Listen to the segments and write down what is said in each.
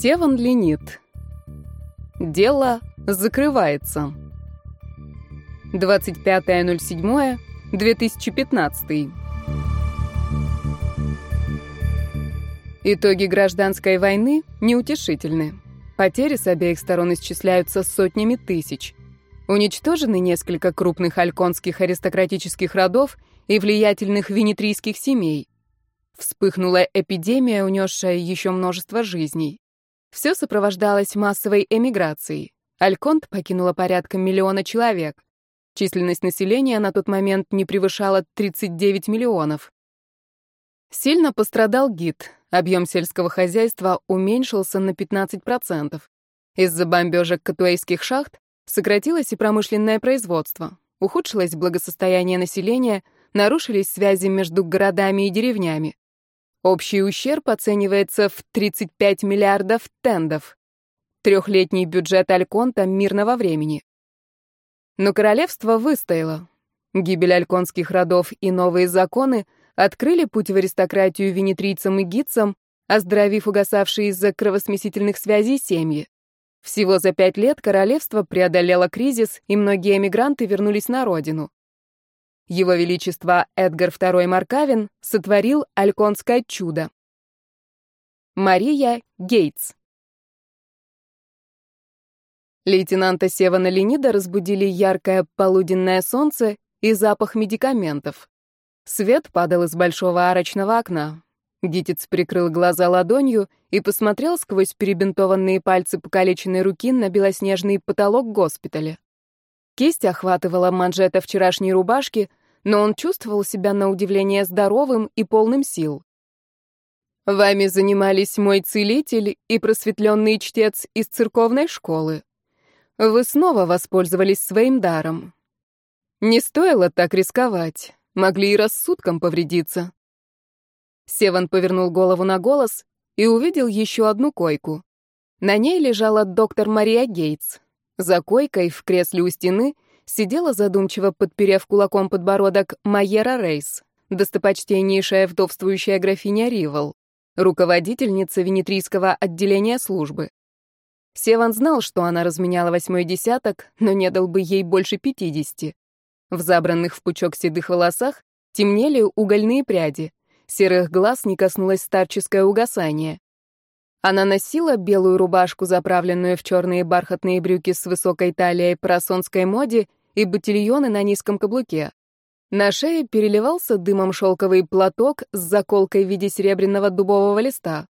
Севан Ленит. Дело закрывается. 25.07.2015. Итоги гражданской войны неутешительны. Потери с обеих сторон исчисляются сотнями тысяч. Уничтожены несколько крупных альконских аристократических родов и влиятельных венетрийских семей. Вспыхнула эпидемия, унесшая еще множество жизней. Все сопровождалось массовой эмиграцией. Альконт покинула порядка миллиона человек. Численность населения на тот момент не превышала 39 миллионов. Сильно пострадал гид. Объем сельского хозяйства уменьшился на 15%. Из-за бомбежек катуэйских шахт сократилось и промышленное производство. Ухудшилось благосостояние населения, нарушились связи между городами и деревнями. Общий ущерб оценивается в 35 миллиардов тендов. Трехлетний бюджет Альконта мирного времени. Но королевство выстояло. Гибель альконских родов и новые законы открыли путь в аристократию венетрийцам и гидцам, оздоровив угасавшие из-за кровосмесительных связей семьи. Всего за пять лет королевство преодолело кризис, и многие эмигранты вернулись на родину. Его Величество Эдгар II Маркавин сотворил альконское чудо. Мария Гейтс Лейтенанта Севана Ленида разбудили яркое полуденное солнце и запах медикаментов. Свет падал из большого арочного окна. Дитец прикрыл глаза ладонью и посмотрел сквозь перебинтованные пальцы покалеченной руки на белоснежный потолок госпиталя. Кисть охватывала манжета вчерашней рубашки, но он чувствовал себя на удивление здоровым и полным сил. «Вами занимались мой целитель и просветленный чтец из церковной школы. Вы снова воспользовались своим даром. Не стоило так рисковать, могли и рассудком повредиться». Севан повернул голову на голос и увидел еще одну койку. На ней лежала доктор Мария Гейтс. За койкой в кресле у стены — сидела задумчиво, подперев кулаком подбородок, Майера Рейс, достопочтеннейшая вдовствующая графиня Ривал, руководительница венетрийского отделения службы. Севан знал, что она разменяла восьмой десяток, но не дал бы ей больше пятидесяти. В забранных в пучок седых волосах темнели угольные пряди, серых глаз не коснулось старческое угасание. Она носила белую рубашку, заправленную в черные бархатные брюки с высокой талией по рассонской моде и ботильоны на низком каблуке. На шее переливался дымом шелковый платок с заколкой в виде серебряного дубового листа.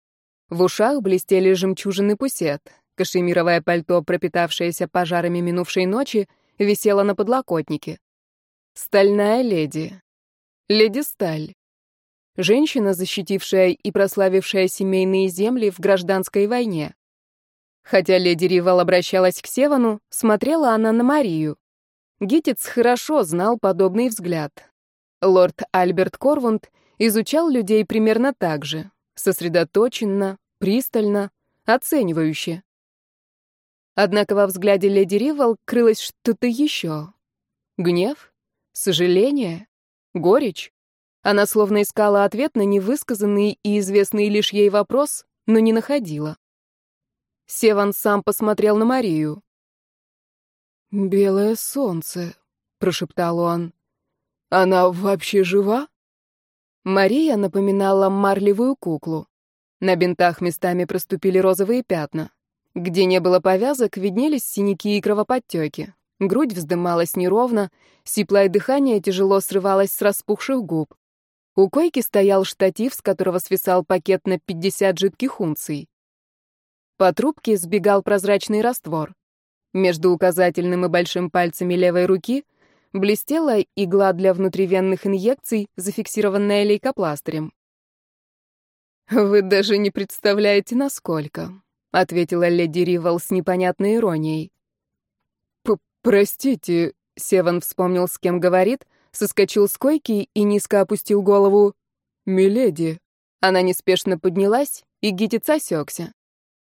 В ушах блестели жемчужины пусет. Кашемировое пальто, пропитавшееся пожарами минувшей ночи, висело на подлокотнике. Стальная леди. Леди Сталь. Женщина, защитившая и прославившая семейные земли в гражданской войне. Хотя леди Ривал обращалась к Севану, смотрела она на Марию. Гитец хорошо знал подобный взгляд. Лорд Альберт Корвунд изучал людей примерно так же, сосредоточенно, пристально, оценивающе. Однако во взгляде леди Ривал крылось что-то еще. Гнев? Сожаление? Горечь? Она словно искала ответ на невысказанный и известный лишь ей вопрос, но не находила. Севан сам посмотрел на Марию. «Белое солнце», — прошептал он. «Она вообще жива?» Мария напоминала марлевую куклу. На бинтах местами проступили розовые пятна. Где не было повязок, виднелись синяки и кровоподтеки. Грудь вздымалась неровно, сиплое дыхание тяжело срывалось с распухших губ. У койки стоял штатив, с которого свисал пакет на 50 жидких унций. По трубке сбегал прозрачный раствор. Между указательным и большим пальцами левой руки блестела игла для внутривенных инъекций, зафиксированная лейкопластырем. «Вы даже не представляете, насколько», — ответила леди Ривал с непонятной иронией. «Простите», — Севан вспомнил, с кем говорит, соскочил с койки и низко опустил голову. «Миледи». Она неспешно поднялась, и Гитец осекся.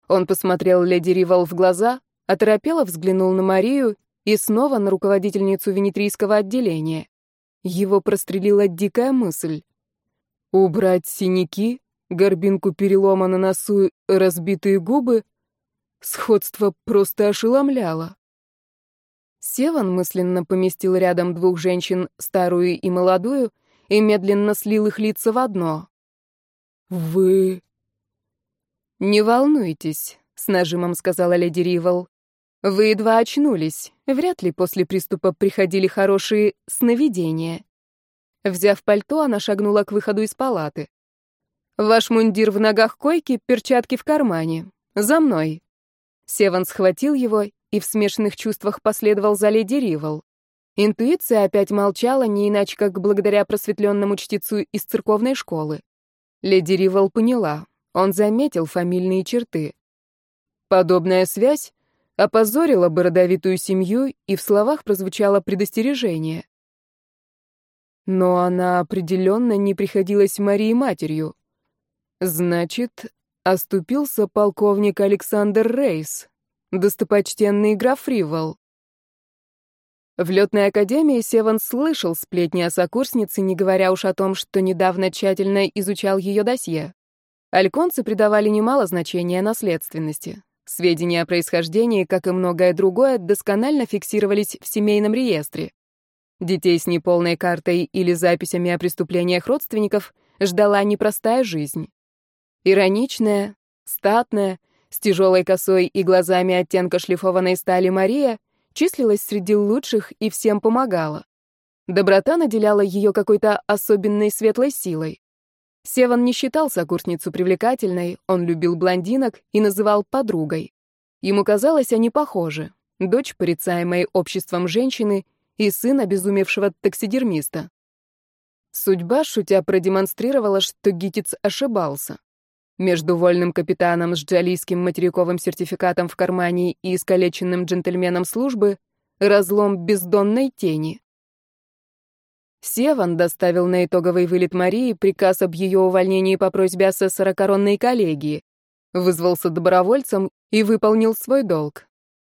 Он посмотрел леди Ривал в глаза, Оторопело взглянул на Марию и снова на руководительницу венетрийского отделения. Его прострелила дикая мысль. Убрать синяки, горбинку перелома на носу, разбитые губы. Сходство просто ошеломляло. Севан мысленно поместил рядом двух женщин, старую и молодую, и медленно слил их лица в одно. «Вы...» «Не волнуйтесь», — с нажимом сказала леди Ривал. «Вы едва очнулись. Вряд ли после приступа приходили хорошие сновидения». Взяв пальто, она шагнула к выходу из палаты. «Ваш мундир в ногах койки, перчатки в кармане. За мной». Севан схватил его и в смешанных чувствах последовал за леди Ривал. Интуиция опять молчала, не иначе как благодаря просветленному чтецу из церковной школы. Леди Ривал поняла, он заметил фамильные черты. Подобная связь опозорила бы родовитую семью, и в словах прозвучало предостережение. Но она определенно не приходилась Марии матерью. Значит, оступился полковник Александр Рейс, достопочтенный граф Ривал. В летной академии Севан слышал сплетни о сокурснице, не говоря уж о том, что недавно тщательно изучал ее досье. Альконцы придавали немало значения наследственности. Сведения о происхождении, как и многое другое, досконально фиксировались в семейном реестре. Детей с неполной картой или записями о преступлениях родственников ждала непростая жизнь. Ироничная, статная, с тяжелой косой и глазами оттенка шлифованной стали Мария числилась среди лучших и всем помогала. Доброта наделяла ее какой-то особенной светлой силой. Севан не считал сокурсницу привлекательной, он любил блондинок и называл подругой. Ему казалось, они похожи. Дочь порицаемой обществом женщины и сын обезумевшего таксидермиста. Судьба, шутя, продемонстрировала, что Гитец ошибался. Между вольным капитаном с джалийским материковым сертификатом в кармане и искалеченным джентльменом службы разлом бездонной тени. Севан доставил на итоговый вылет Марии приказ об ее увольнении по просьбе асессора коронной коллегии, вызвался добровольцем и выполнил свой долг.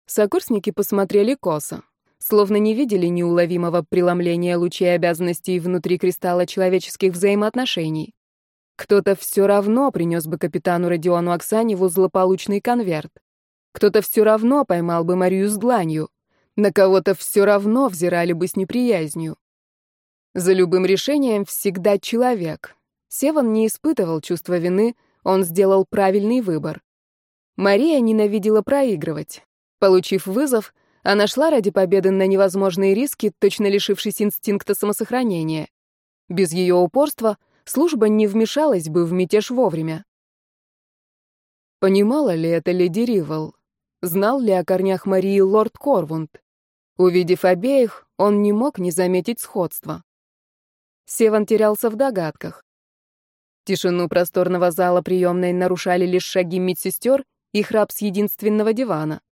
Сокурсники посмотрели косо, словно не видели неуловимого преломления лучей обязанностей внутри кристалла человеческих взаимоотношений. Кто-то все равно принес бы капитану Родиону Оксаневу злополучный конверт. Кто-то все равно поймал бы Марию с дланью. На кого-то все равно взирали бы с неприязнью. За любым решением всегда человек. Севан не испытывал чувства вины, он сделал правильный выбор. Мария ненавидела проигрывать. Получив вызов, она шла ради победы на невозможные риски, точно лишившись инстинкта самосохранения. Без ее упорства служба не вмешалась бы в мятеж вовремя. Понимала ли это леди Ривал? Знал ли о корнях Марии лорд Корвунд? Увидев обеих, он не мог не заметить сходства. Севан терялся в догадках. Тишину просторного зала приемной нарушали лишь шаги медсестер и храп с единственного дивана.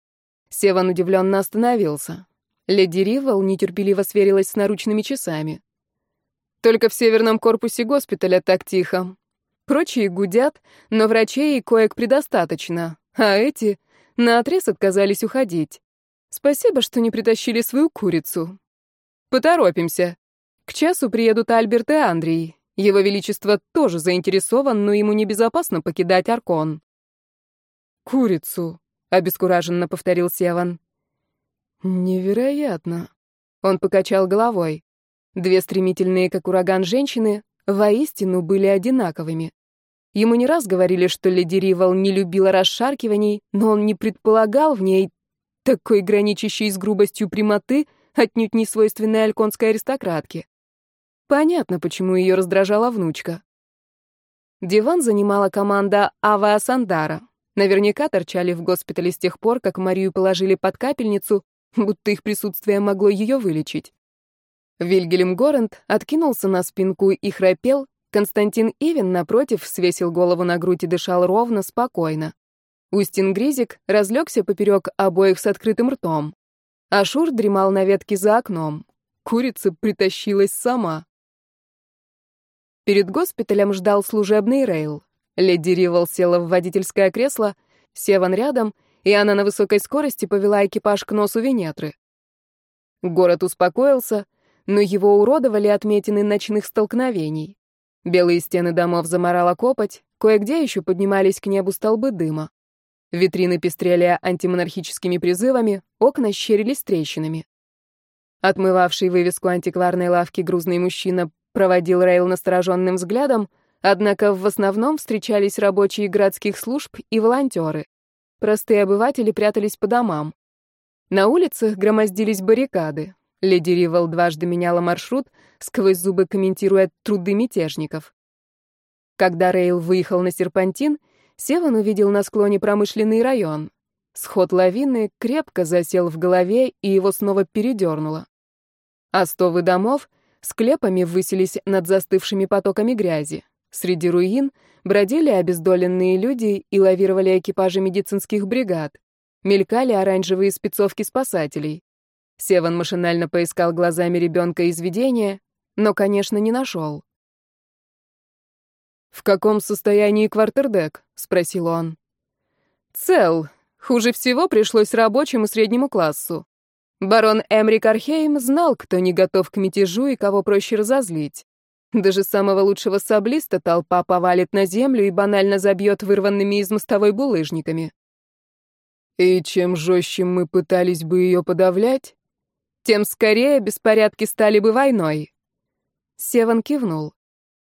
Севан удивленно остановился. Леди Ривал нетерпеливо сверилась с наручными часами. Только в северном корпусе госпиталя так тихо. Прочие гудят, но врачей и коек предостаточно, а эти наотрез отказались уходить. Спасибо, что не притащили свою курицу. Поторопимся. К часу приедут Альберт и Андрей. Его Величество тоже заинтересован, но ему небезопасно покидать Аркон. «Курицу», — обескураженно повторил Севан. «Невероятно». Он покачал головой. Две стремительные, как ураган, женщины воистину были одинаковыми. Ему не раз говорили, что леди Ривал не любила расшаркиваний, но он не предполагал в ней такой граничащей с грубостью прямоты, отнюдь не свойственной альконской аристократке. Понятно, почему ее раздражала внучка. Диван занимала команда Ава Асандара. Наверняка торчали в госпитале с тех пор, как Марию положили под капельницу, будто их присутствие могло ее вылечить. Вильгельм Горент откинулся на спинку и храпел, Константин Ивин, напротив, свесил голову на грудь и дышал ровно, спокойно. Устин Гризик разлегся поперек обоих с открытым ртом. Ашур дремал на ветке за окном. Курица притащилась сама. Перед госпиталем ждал служебный рейл. Леди Ривал села в водительское кресло, Севан рядом, и она на высокой скорости повела экипаж к носу Венетры. Город успокоился, но его уродовали отметины ночных столкновений. Белые стены домов заморала копоть, кое-где еще поднимались к небу столбы дыма. Витрины пестрели антимонархическими призывами, окна щерились трещинами. Отмывавший вывеску антикварной лавки грузный мужчина проводил Рейл настороженным взглядом, однако в основном встречались рабочие городских служб и волонтеры. Простые обыватели прятались по домам. На улицах громоздились баррикады. Леди Ривал дважды меняла маршрут, сквозь зубы комментируя труды мятежников. Когда Рейл выехал на серпантин, Севан увидел на склоне промышленный район. Сход лавины крепко засел в голове, и его снова передернуло. Остовы домов склепами высились над застывшими потоками грязи. Среди руин бродили обездоленные люди и лавировали экипажи медицинских бригад. Мелькали оранжевые спецовки спасателей. Севан машинально поискал глазами ребенка из видения, но, конечно, не нашел. «В каком состоянии квартердек?» — спросил он. «Цел. Хуже всего пришлось рабочим и среднему классу. Барон Эмрик Архейм знал, кто не готов к мятежу и кого проще разозлить. Даже самого лучшего саблиста толпа повалит на землю и банально забьет вырванными из мостовой булыжниками. И чем жестче мы пытались бы ее подавлять, тем скорее беспорядки стали бы войной. Севан кивнул.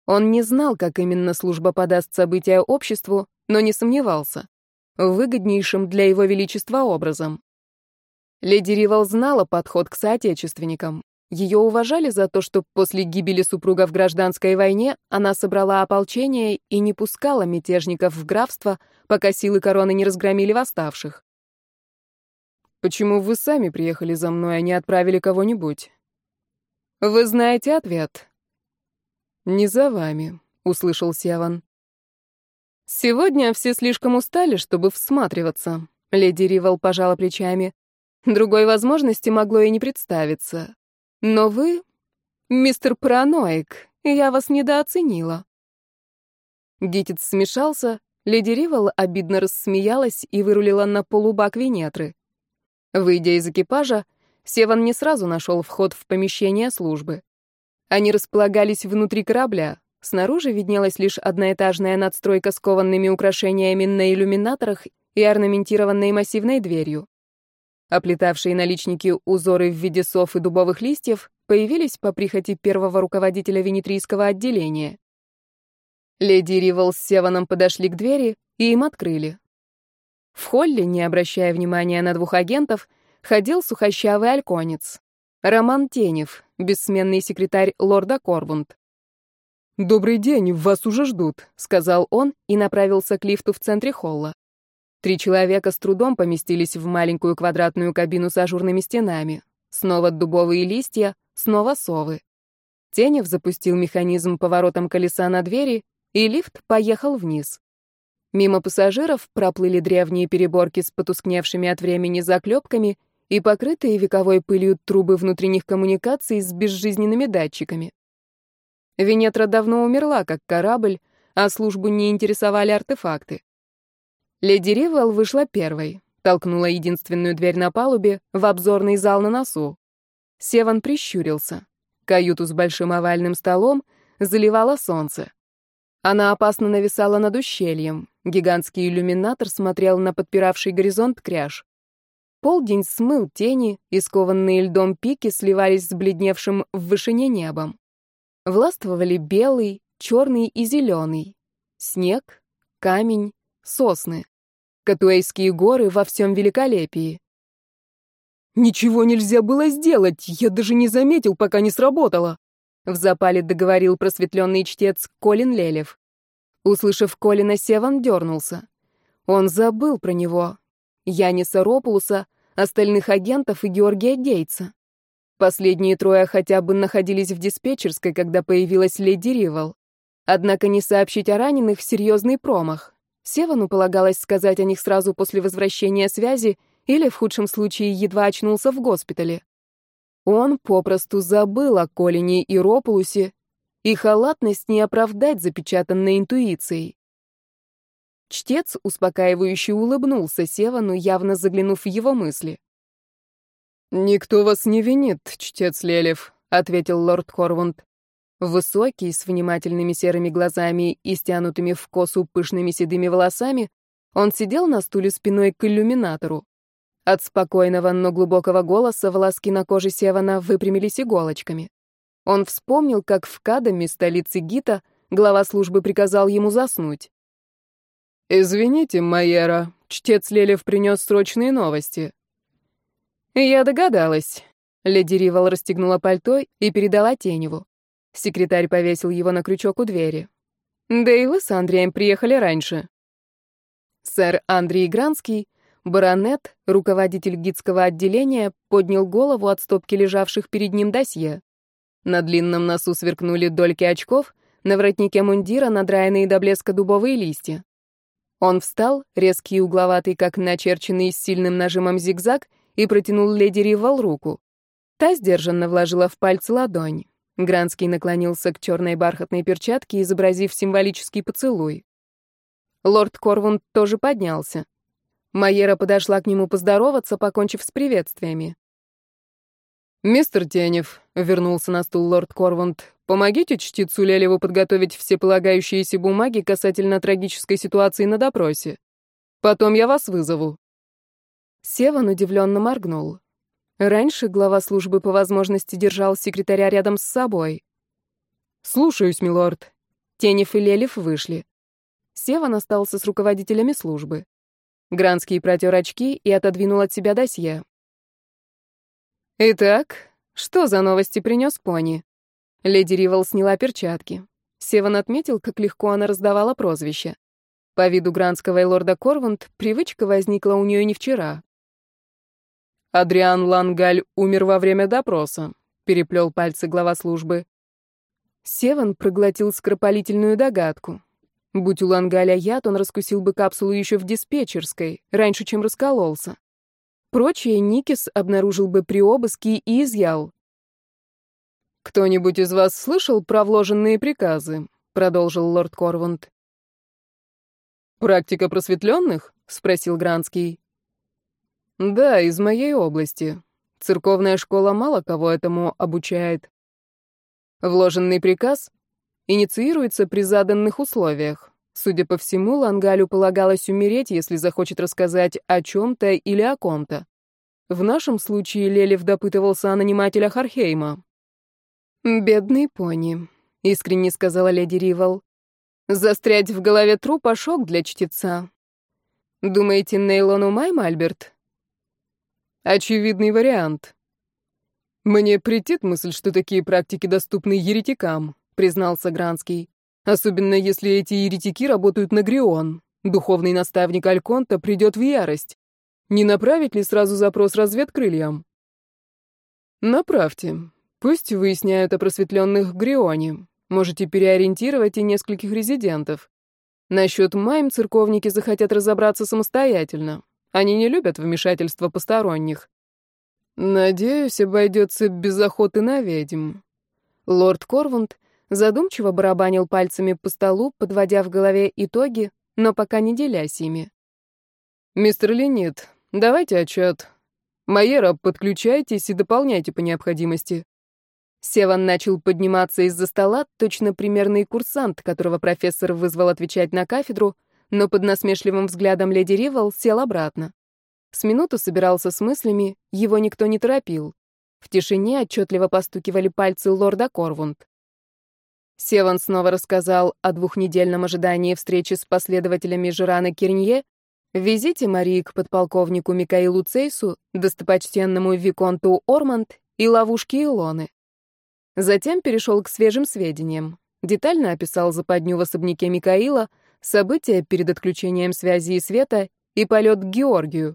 Он не знал, как именно служба подаст события обществу, но не сомневался. Выгоднейшим для его величества образом. Леди Ривал знала подход к соотечественникам. Ее уважали за то, что после гибели супруга в гражданской войне она собрала ополчение и не пускала мятежников в графство, пока силы короны не разгромили восставших. «Почему вы сами приехали за мной, а не отправили кого-нибудь?» «Вы знаете ответ», «Не за вами», — услышал Севан. «Сегодня все слишком устали, чтобы всматриваться», — леди Ривал пожала плечами. «Другой возможности могло и не представиться. Но вы, мистер Параноик, я вас недооценила». Гитец смешался, леди Ривал обидно рассмеялась и вырулила на полубак Венетры. Выйдя из экипажа, Севан не сразу нашел вход в помещение службы. Они располагались внутри корабля. Снаружи виднелась лишь одноэтажная надстройка с кованными украшениями на иллюминаторах и орнаментированной массивной дверью. Оплетавшие наличники узоры в виде сов и дубовых листьев появились по прихоти первого руководителя венетрийского отделения. Леди Ривал с Севаном подошли к двери, и им открыли. В холле, не обращая внимания на двух агентов, ходил сухощавый альконец. Роман Тенев, бессменный секретарь лорда Корвунд. «Добрый день, вас уже ждут», — сказал он и направился к лифту в центре холла. Три человека с трудом поместились в маленькую квадратную кабину с ажурными стенами. Снова дубовые листья, снова совы. Тенев запустил механизм поворотом колеса на двери, и лифт поехал вниз. Мимо пассажиров проплыли древние переборки с потускневшими от времени заклепками и покрытые вековой пылью трубы внутренних коммуникаций с безжизненными датчиками. Венетра давно умерла, как корабль, а службу не интересовали артефакты. Леди Ривал вышла первой, толкнула единственную дверь на палубе в обзорный зал на носу. Севан прищурился. Каюту с большим овальным столом заливало солнце. Она опасно нависала над ущельем. Гигантский иллюминатор смотрел на подпиравший горизонт кряж. Полдень смыл тени, и скованные льдом пики сливались с бледневшим в вышине небом. Властвовали белый, черный и зеленый. Снег, камень, сосны. Катуэйские горы во всем великолепии. «Ничего нельзя было сделать, я даже не заметил, пока не сработало», в запале договорил просветленный чтец Колин Лелев. Услышав Колина, Севан дернулся. Он забыл про него. Яниса Ропулуса остальных агентов и Георгия Гейтса. Последние трое хотя бы находились в диспетчерской, когда появилась леди Ривал. Однако не сообщить о раненых — серьезный промах. Севану полагалось сказать о них сразу после возвращения связи или, в худшем случае, едва очнулся в госпитале. Он попросту забыл о Колине и Ропулусе, и халатность не оправдать запечатанной интуицией. Чтец успокаивающе улыбнулся Севану, явно заглянув в его мысли. «Никто вас не винит, чтец Лелев», — ответил лорд Хорвунд. Высокий, с внимательными серыми глазами и стянутыми в косу пышными седыми волосами, он сидел на стуле спиной к иллюминатору. От спокойного, но глубокого голоса волоски на коже Севана выпрямились иголочками. Он вспомнил, как в Кадаме, столице Гита, глава службы приказал ему заснуть. «Извините, Майера, чтец Лелев принес срочные новости». «Я догадалась». Леди Ривал расстегнула пальто и передала Теневу. Секретарь повесил его на крючок у двери. «Да и вы с Андреем приехали раньше». Сэр Андрей Гранский, баронет, руководитель гидского отделения, поднял голову от стопки лежавших перед ним досье. На длинном носу сверкнули дольки очков, на воротнике мундира надраенные до блеска дубовые листья. Он встал, резкий и угловатый, как начерченный с сильным нажимом зигзаг, и протянул леди Ривал руку. Та сдержанно вложила в пальцы ладонь. Гранский наклонился к черной бархатной перчатке, изобразив символический поцелуй. Лорд Корвунд тоже поднялся. Майера подошла к нему поздороваться, покончив с приветствиями. «Мистер Тенев», — вернулся на стул лорд Корвунд, — «помогите чтицу Лелеву подготовить все полагающиеся бумаги касательно трагической ситуации на допросе. Потом я вас вызову». Севан удивленно моргнул. Раньше глава службы по возможности держал секретаря рядом с собой. «Слушаюсь, милорд». Тенев и Лелев вышли. Севан остался с руководителями службы. Гранский протер очки и отодвинул от себя досье. «Итак, что за новости принес пони?» Леди Ривал сняла перчатки. Севан отметил, как легко она раздавала прозвища. По виду Гранского и лорда Корвунд привычка возникла у нее не вчера. «Адриан Лангаль умер во время допроса», — переплел пальцы глава службы. Севан проглотил скоропалительную догадку. Будь у Лангаля яд, он раскусил бы капсулу еще в диспетчерской, раньше, чем раскололся. Прочее Никис обнаружил бы при обыске и изъял. «Кто-нибудь из вас слышал про вложенные приказы?» — продолжил лорд Корвунд. «Практика просветленных?» — спросил Гранский. «Да, из моей области. Церковная школа мало кого этому обучает. Вложенный приказ инициируется при заданных условиях. Судя по всему, Лангалю полагалось умереть, если захочет рассказать о чем-то или о ком-то. В нашем случае Лелев допытывался о нанимателях Архейма. «Бедный пони», — искренне сказала леди Ривал. «Застрять в голове трупа — шок для чтеца. Думаете, Нейлон умаем, Альберт?» «Очевидный вариант», «Мне претит мысль, что такие практики доступны еретикам», — признался Гранский. Особенно если эти еретики работают на Грион. Духовный наставник Альконта придет в ярость. Не направить ли сразу запрос разведкрыльям? Направьте. Пусть выясняют о просветленных Грионе. Можете переориентировать и нескольких резидентов. Насчет Майм церковники захотят разобраться самостоятельно. Они не любят вмешательства посторонних. Надеюсь, обойдется без охоты на ведьм. Лорд Корвунд задумчиво барабанил пальцами по столу, подводя в голове итоги, но пока не делясь ими. «Мистер Ленит, давайте отчет. Майера, подключайтесь и дополняйте по необходимости». Севан начал подниматься из-за стола, точно примерный курсант, которого профессор вызвал отвечать на кафедру, но под насмешливым взглядом леди Ривал сел обратно. С минуту собирался с мыслями, его никто не торопил. В тишине отчетливо постукивали пальцы лорда Корвунд. Севан снова рассказал о двухнедельном ожидании встречи с последователями Жирана Кирнье, визите Марии к подполковнику Микаилу Цейсу, достопочтенному Виконту Орманд и ловушке Илоны. Затем перешел к свежим сведениям. Детально описал западню в особняке Микаила, события перед отключением связи и света и полет к Георгию.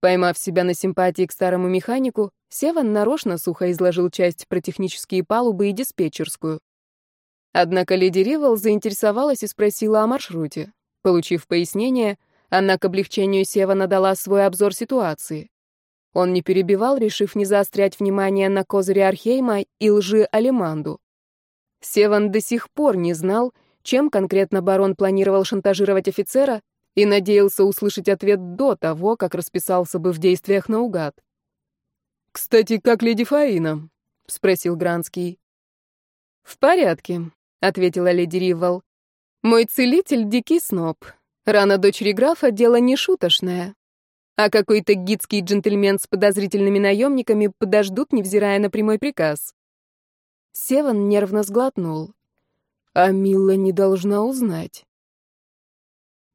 Поймав себя на симпатии к старому механику, Севан нарочно сухо изложил часть про технические палубы и диспетчерскую. Однако леди Ривал заинтересовалась и спросила о маршруте. Получив пояснение, она к облегчению Севана дала свой обзор ситуации. Он не перебивал, решив не заострять внимание на козыре Архейма и лжи Алиманду. Севан до сих пор не знал, чем конкретно барон планировал шантажировать офицера, и надеялся услышать ответ до того, как расписался бы в действиях наугад. «Кстати, как леди Фаина?» — спросил Гранский. «В порядке», — ответила леди Ривал. «Мой целитель — дикий сноб. Рана дочери графа — дело не шуточное. А какой-то гидский джентльмен с подозрительными наемниками подождут, невзирая на прямой приказ». Севан нервно сглотнул. «А Милла не должна узнать».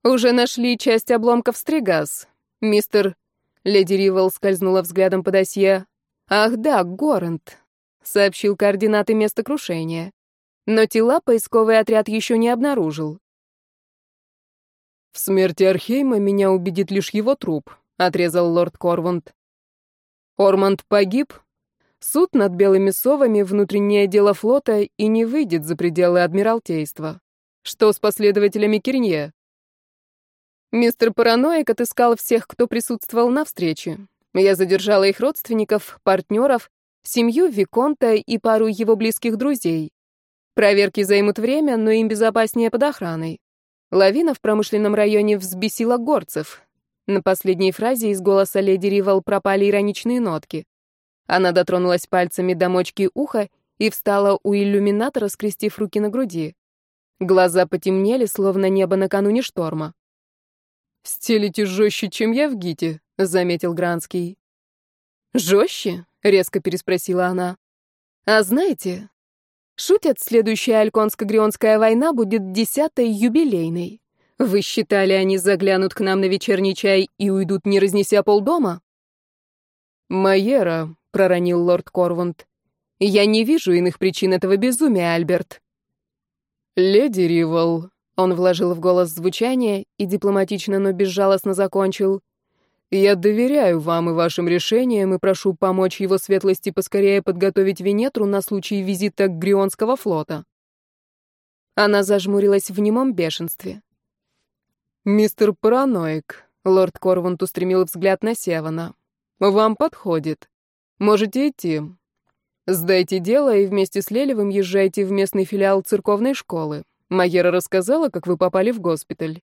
«Уже нашли часть обломков стригаз. Мистер...» Леди Ривал скользнула взглядом по досье. «Ах да, Горент», — сообщил координаты места крушения. Но тела поисковый отряд еще не обнаружил. «В смерти Архейма меня убедит лишь его труп», — отрезал лорд Корвунд. «Орманд погиб. Суд над белыми совами — внутреннее дело флота и не выйдет за пределы Адмиралтейства. Что с последователями Кирнье?» Мистер Параноик отыскал всех, кто присутствовал на встрече. Я задержала их родственников, партнеров, семью Виконта и пару его близких друзей. Проверки займут время, но им безопаснее под охраной. Лавина в промышленном районе взбесила горцев. На последней фразе из голоса леди Ривал пропали ироничные нотки. Она дотронулась пальцами до мочки уха и встала у иллюминатора, скрестив руки на груди. Глаза потемнели, словно небо накануне шторма. «Стелите жестче, чем я в Гите», — заметил Гранский. «Жестче?» — резко переспросила она. «А знаете, Шутят, следующая Альконско-Грионская война будет десятой юбилейной. Вы считали, они заглянут к нам на вечерний чай и уйдут, не разнеся полдома? «Майера», — проронил лорд Корвунд, — «я не вижу иных причин этого безумия, Альберт». «Леди Ривал», — он вложил в голос звучание и дипломатично, но безжалостно закончил, — я доверяю вам и вашим решениям и прошу помочь его светлости поскорее подготовить Венетру на случай визита к Грионского флота. Она зажмурилась в немом бешенстве. «Мистер Параноик», — лорд Корвант устремил взгляд на Севана, — «вам подходит. Можете идти. Сдайте дело и вместе с Лелевым езжайте в местный филиал церковной школы. Майера рассказала, как вы попали в госпиталь.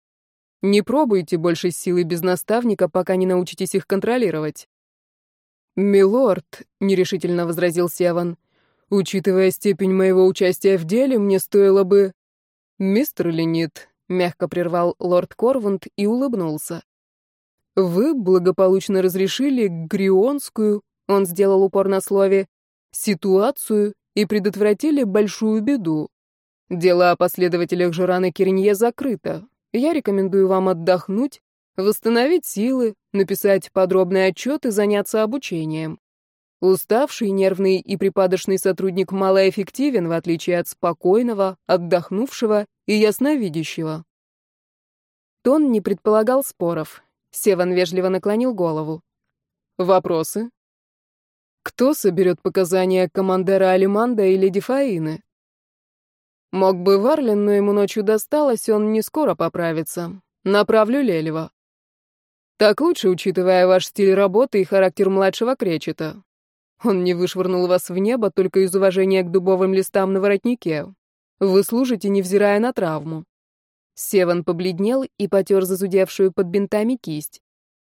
Не пробуйте больше силы без наставника, пока не научитесь их контролировать. «Милорд», — нерешительно возразил Севан, — «учитывая степень моего участия в деле, мне стоило бы...» «Мистер Ленит», — мягко прервал лорд Корвунд и улыбнулся. «Вы благополучно разрешили Грионскую, он сделал упор на слове, ситуацию и предотвратили большую беду. Дело о последователях Жорана Кирнье закрыто. Я рекомендую вам отдохнуть, восстановить силы, написать подробный отчет и заняться обучением. Уставший, нервный и припадочный сотрудник малоэффективен, в отличие от спокойного, отдохнувшего и ясновидящего. Тон не предполагал споров. Севан вежливо наклонил голову. Вопросы? Кто соберет показания командира Алиманда и леди Фаины? Мог бы Варлин, но ему ночью досталось, он не скоро поправится. Направлю Лелева. Так лучше, учитывая ваш стиль работы и характер младшего кречета. Он не вышвырнул вас в небо только из уважения к дубовым листам на воротнике. Вы служите, невзирая на травму. Севан побледнел и потер зазудевшую под бинтами кисть.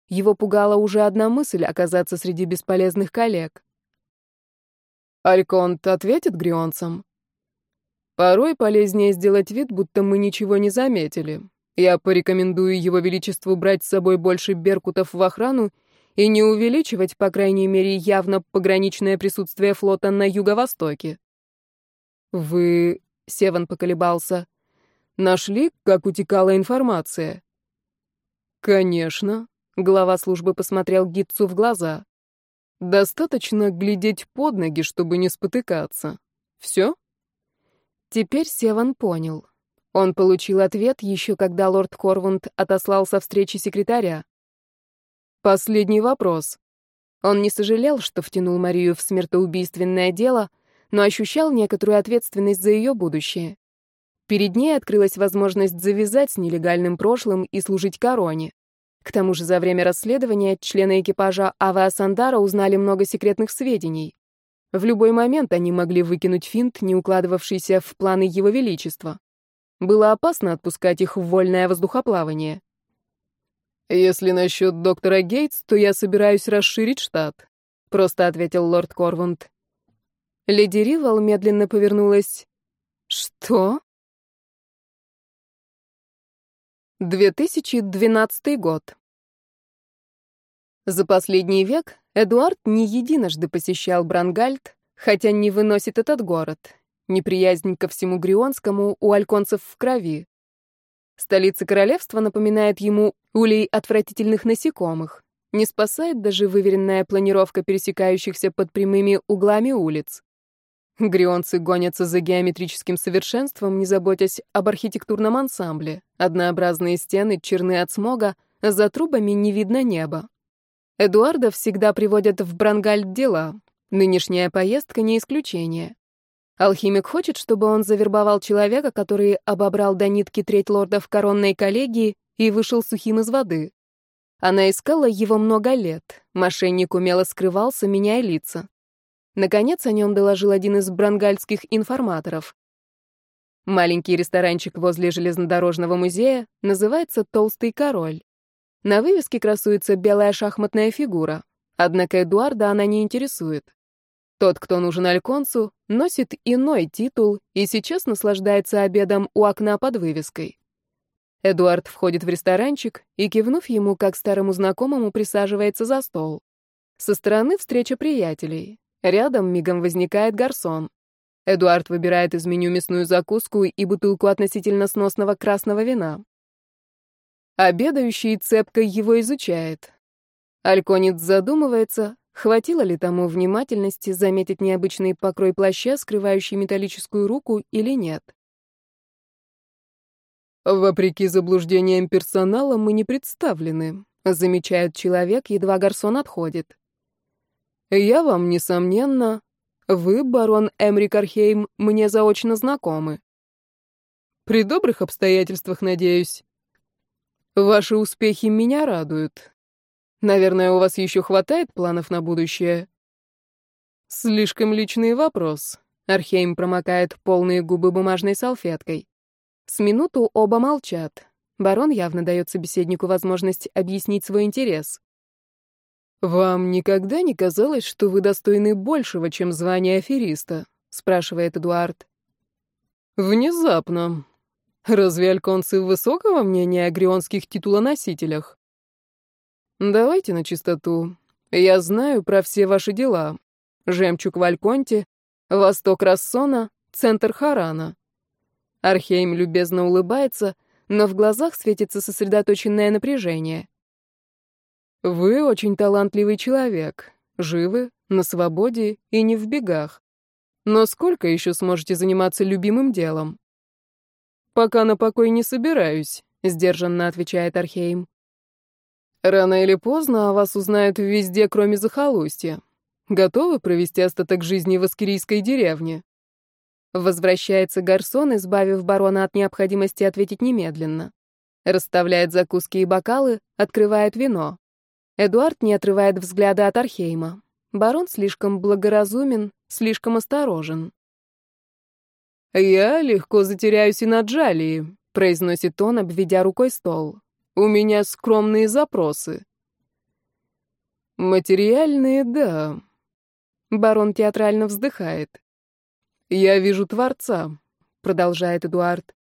Его пугала уже одна мысль оказаться среди бесполезных коллег. Альконт ответит грионцам? Порой полезнее сделать вид, будто мы ничего не заметили. Я порекомендую его величеству брать с собой больше беркутов в охрану и не увеличивать, по крайней мере, явно пограничное присутствие флота на юго-востоке. Вы, Севан поколебался, нашли, как утекала информация? Конечно, глава службы посмотрел Гитцу в глаза. Достаточно глядеть под ноги, чтобы не спотыкаться. Все? Теперь Севан понял. Он получил ответ еще когда лорд Корвунд отослал со встречи секретаря. Последний вопрос. Он не сожалел, что втянул Марию в смертоубийственное дело, но ощущал некоторую ответственность за ее будущее. Перед ней открылась возможность завязать с нелегальным прошлым и служить короне. К тому же за время расследования члены экипажа Ава Сандара узнали много секретных сведений. В любой момент они могли выкинуть финт, не укладывавшийся в планы Его Величества. Было опасно отпускать их в вольное воздухоплавание. «Если насчет доктора Гейтс, то я собираюсь расширить штат», — просто ответил лорд Корвунд. Леди Ривал медленно повернулась Что? 2012 год. За последний век Эдуард не единожды посещал Брангальд, хотя не выносит этот город. Неприязнь ко всему Грионскому у альконцев в крови. Столица королевства напоминает ему улей отвратительных насекомых. Не спасает даже выверенная планировка пересекающихся под прямыми углами улиц. Грионцы гонятся за геометрическим совершенством, не заботясь об архитектурном ансамбле. Однообразные стены черны от смога, а за трубами не видно неба. Эдуарда всегда приводят в Брангальд дела. Нынешняя поездка не исключение. Алхимик хочет, чтобы он завербовал человека, который обобрал до нитки треть лордов коронной коллегии и вышел сухим из воды. Она искала его много лет. Мошенник умело скрывался, меняя лица. Наконец о нем доложил один из брангальских информаторов. Маленький ресторанчик возле железнодорожного музея называется «Толстый король». На вывеске красуется белая шахматная фигура, однако Эдуарда она не интересует. Тот, кто нужен Альконцу, носит иной титул и сейчас наслаждается обедом у окна под вывеской. Эдуард входит в ресторанчик и, кивнув ему, как старому знакомому, присаживается за стол. Со стороны встреча приятелей. Рядом мигом возникает гарсон. Эдуард выбирает из меню мясную закуску и бутылку относительно сносного красного вина. Обедающий цепко его изучает. Альконец задумывается, хватило ли тому внимательности заметить необычный покрой плаща, скрывающий металлическую руку, или нет. «Вопреки заблуждениям персонала мы не представлены», — замечает человек, едва гарсон отходит. «Я вам, несомненно, вы, барон Эмрик Архейм, мне заочно знакомы. При добрых обстоятельствах, надеюсь». Ваши успехи меня радуют. Наверное, у вас еще хватает планов на будущее? Слишком личный вопрос. Архейм промокает полные губы бумажной салфеткой. С минуту оба молчат. Барон явно дает собеседнику возможность объяснить свой интерес. «Вам никогда не казалось, что вы достойны большего, чем звание афериста?» — спрашивает Эдуард. «Внезапно. Разве альконцы высокого мнения о грионских титулоносителях? Давайте на чистоту. Я знаю про все ваши дела. Жемчуг в Альконте, Восток Рассона, Центр Харана. Архейм любезно улыбается, но в глазах светится сосредоточенное напряжение. Вы очень талантливый человек, живы, на свободе и не в бегах. Но сколько еще сможете заниматься любимым делом? «Пока на покой не собираюсь», — сдержанно отвечает Архейм. «Рано или поздно о вас узнают везде, кроме захолустья. Готовы провести остаток жизни в аскерийской деревне?» Возвращается Гарсон, избавив барона от необходимости ответить немедленно. Расставляет закуски и бокалы, открывает вино. Эдуард не отрывает взгляда от Архейма. Барон слишком благоразумен, слишком осторожен. «Я легко затеряюсь и на Джалии», — произносит он, обведя рукой стол. «У меня скромные запросы». «Материальные, да». Барон театрально вздыхает. «Я вижу Творца», — продолжает Эдуард.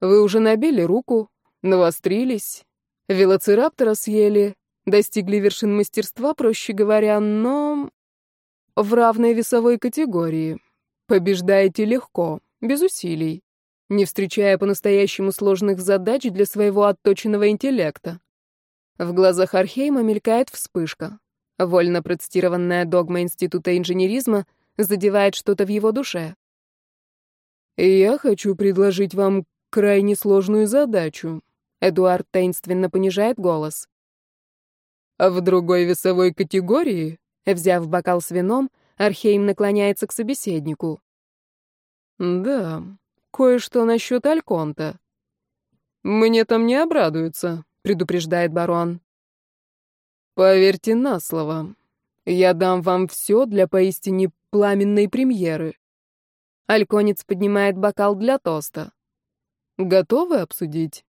«Вы уже набили руку, навострились, велоцираптора съели, достигли вершин мастерства, проще говоря, но в равной весовой категории. Побеждаете легко без усилий, не встречая по-настоящему сложных задач для своего отточенного интеллекта. В глазах Архейма мелькает вспышка. Вольно процитированная догма Института инженеризма задевает что-то в его душе. «Я хочу предложить вам крайне сложную задачу», — Эдуард таинственно понижает голос. «А в другой весовой категории?» Взяв бокал с вином, Архейм наклоняется к собеседнику. «Да, кое-что насчет Альконта». «Мне там не обрадуются», — предупреждает барон. «Поверьте на слово, я дам вам все для поистине пламенной премьеры». Альконец поднимает бокал для тоста. «Готовы обсудить?»